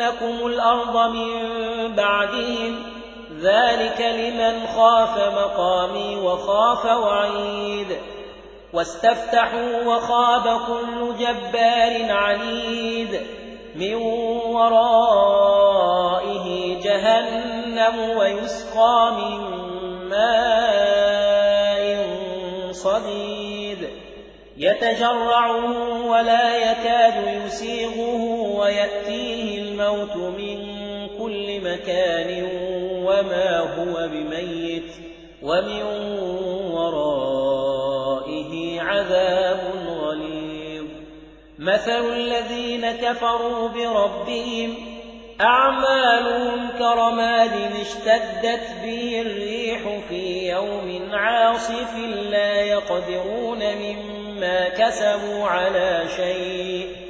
ولنسكننكم الأرض من بعدهم ذلك لمن خاف مقامي وخاف وعيد واستفتحوا وخاب كل جبار عنيد من وراء جهنم ويسقى من ماء صديد يتجرعه ولا يكاد يسيغه ويأتيه الموت من كل مكان وما هو بميت ومن ورائه عذاب غليظ. مثل الذين كفروا بربهم أعمالهم كرماد اشتدت به الريح في يوم عاصف لا يقدرون مما كسبوا على شيء.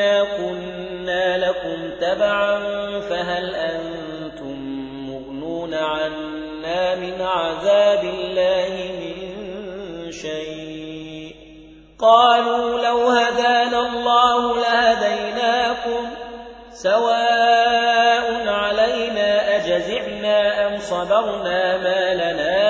إنا كنا لكم تبعا فهل أنتم مغنون عنا من عذاب الله من شيء؟ قالوا لو هدانا الله لهديناكم سواء علينا أجزعنا أم صبرنا ما لنا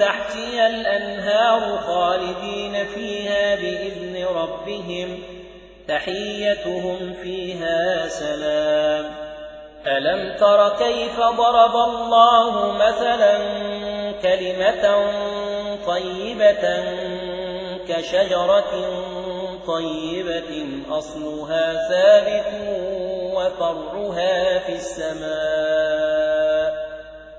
تحتها الأنهار خالدين فيها بإذن ربهم تحيتهم فيها سلام. ألم تر كيف ضرب الله مثلا كلمة طيبة كشجرة طيبة أصلها ثابت وفرها في السماء.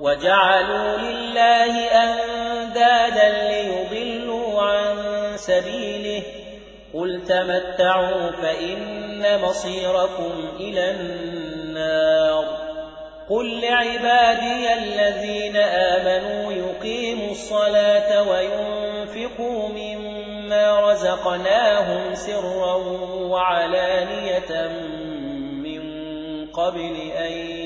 وجعلوا لله أندادا ليضلوا عن سبيله قل تمتعوا فإن مصيركم إلى النار قل لعبادي الذين آمنوا يقيموا الصلاة وينفقوا مما رزقناهم سرا وعلانية من قبل أن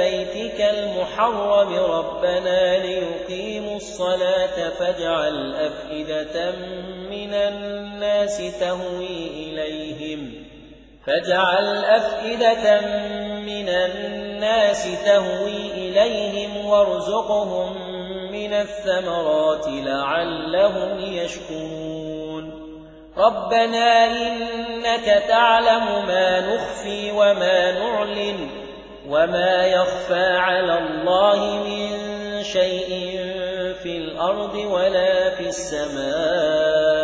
بيتك المحرم ربنا ليقيموا الصلاة فاجعل أفئدة من الناس تهوي إليهم. فاجعل أفئدة من الناس تهوي إليهم وارزقهم من الثمرات لعلهم يشكرون. ربنا إنك تعلم ما نخفي وما نعلن. وما يخفى على الله من شيء في الأرض ولا في السماء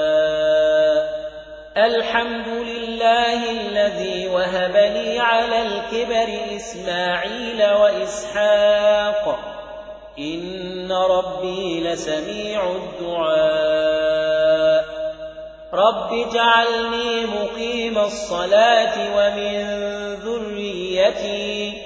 الحمد لله الذي وهب لي على الكبر إسماعيل وإسحاق إن ربي لسميع الدعاء رب اجعلني مقيم الصلاة ومن ذريتي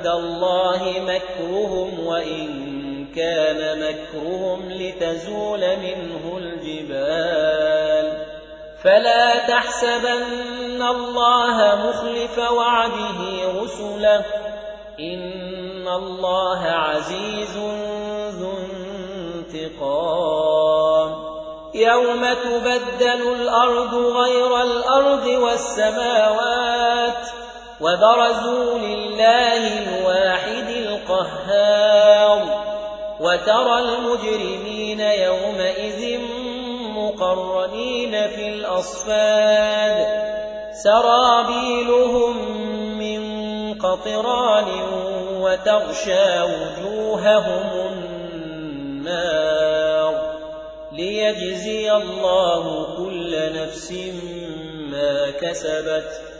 وعند الله مكرهم وإن كان مكرهم لتزول منه الجبال. فلا تحسبن الله مخلف وعده رسله. إن الله عزيز ذو انتقام. يوم تبدل الأرض غير الأرض والسماوات وبرزوا لله الواحد القهار وترى المجرمين يومئذ مقرنين في الأصفاد سرابيلهم من قطران وتغشى وجوههم النار ليجزي الله كل نفس ما كسبت